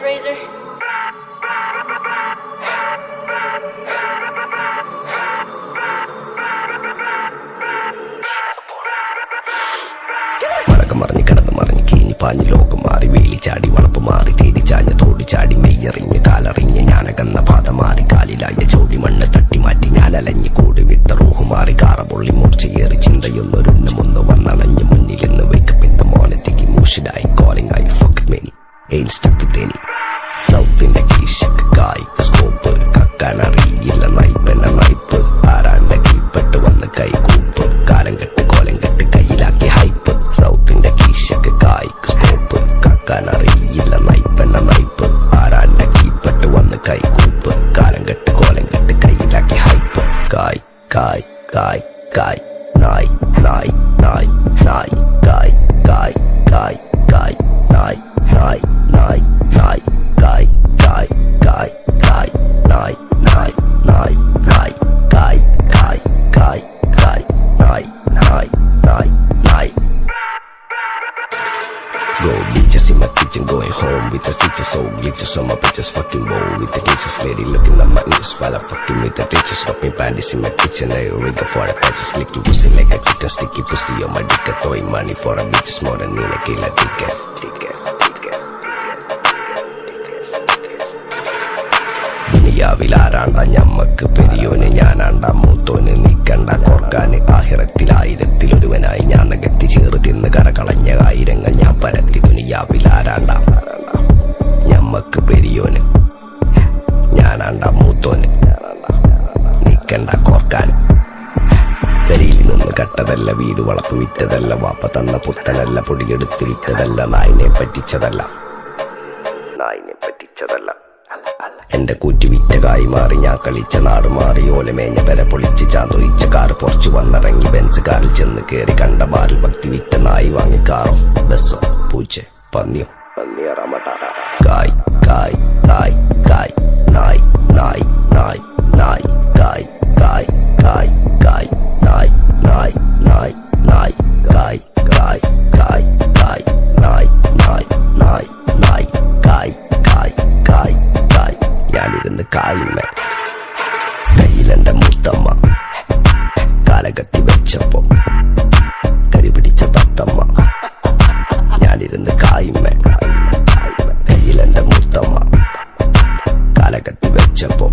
razor. മഴകം മറിഞ്ഞ് കിടന്ന് മറിഞ്ഞ് കീഞ്ഞ് പാഞ്ഞ് ലോകം മാറി. വേലി ചാടി വളപ്പ് മാറി തേടി ചാഞ്ഞ് തോടി ചാടി മെയ്യറിഞ്ഞ് കാലറിഞ്ഞ് ഞാനകന്ന പാത മാറി. കാലിലാഞ്ഞ ചോടി മണ്ണ് തട്ടി മാറ്റി ഞാൻ അലഞ്ഞ് കൂടി വിട്ട റൂഹ് മാറി. കാറ പൊള്ളി മൂർച്ചയേറി ചിന്തയൊന്നൊരുന്നമൊന്ന് വന്നണഞ്ഞ് മുന്നിലെന്ന് വെക്കപ്പിന്റെ മോനത്തേക്ക് മൂഷിലായി കോളിംഗ് ആയി ഫുക്ക് മെനി എയിൻ സ്റ്റക്ക് തേനി കാലം കെട്ട് കോലം കെട്ട് കയ്യിലാക്കി ഹൈപ്പ് സൗത്തിന്റെ കീശക്ക് കായ്ക്ക് സ്കോപ്പ് കക്കാനറിയില്ല നയിപ്പെന്ന നയിപ്പ്. ആരാന്റെ കീപ്പെട്ട് വന്ന് കൈകൂപ്പ്. കാലം കെട്ട് കോലം കെട്ട് കയ്യിലാക്കി ഹൈപ്പ് കായ് കായ് കായ് കായ് നായ് നായ്. going home with the teachers, so glitches on my bitches, fucking bowl with the teachers, lady looking at my ears while I fucking with the teachers, dropping panties in my kitchen, I rig for the patches, licking pussy like a kitten, sticky pussy on my dick, throwing money for a bitches more than need a killer ticket, tickets, tickets. ദുനിയാവിൽ ആരാണ്ട ഞമ്മക്ക് പെരിയോന് ഞാനാണ്ട മൂത്തോന് നിക്കണ്ട കോർക്കാന് ആഹിറത്തിൽ ആയിരത്തിലൊരുവനായി ഞാൻ നകത്തി ചേറ് തിന്ന് കരകളഞ്ഞ ആയിരങ്ങൾ ആരാണ്ട? ഞമ്മക്ക് പെരിയോന്. ഞാനാണ്ട മൂത്തോന്. നിക്കണ്ട കോർക്കാൻ പെരിയിൽ നിന്ന് കട്ടതല്ല വീട് വളപ്പ് വിറ്റതല്ല വാപ്പ തന്ന പുത്തനല്ല പൊടിയെടുത്ത് വിറ്റതല്ല നായിനെ പറ്റിച്ചതല്ല. നായിനെ പറ്റിച്ചതല്ല. എന്റെ കൂറ്റി വിറ്റ കായി മാറി ഞാൻ കളിച്ച നാട് മാറി ഓലമേഞ്ഞ പെര പൊളിച്ച് ചാന്തൊയിച്ച കാർ പൊറച്ചു വന്നിറങ്ങി ബെൻസ് കാറിൽ ചെന്ന് കയറി കണ്ട ബാറിൽ ഭക്തി വിറ്റ നായി വാങ്ങി കാറോ ബസ്സോ പൂച്ച പന്നിയോ കായ് കായ് കായ് കായ് നായ് നായ് നായ് നായ് കായ് കായ് കായ് കായ് നായ് നായ് നായ് നായ് കായ് കായ് കായ് കായ് നായ് നായ് നായ് നായ് കായ് കായ് കായ് കായ് ഞാനിരുന്ന് കായുമേ ഞാനിരുന്ന് കായ്മ. കയ്യിലെന്റെ മുത്തമ്മ. കാലകത്ത് വെച്ചപ്പോ.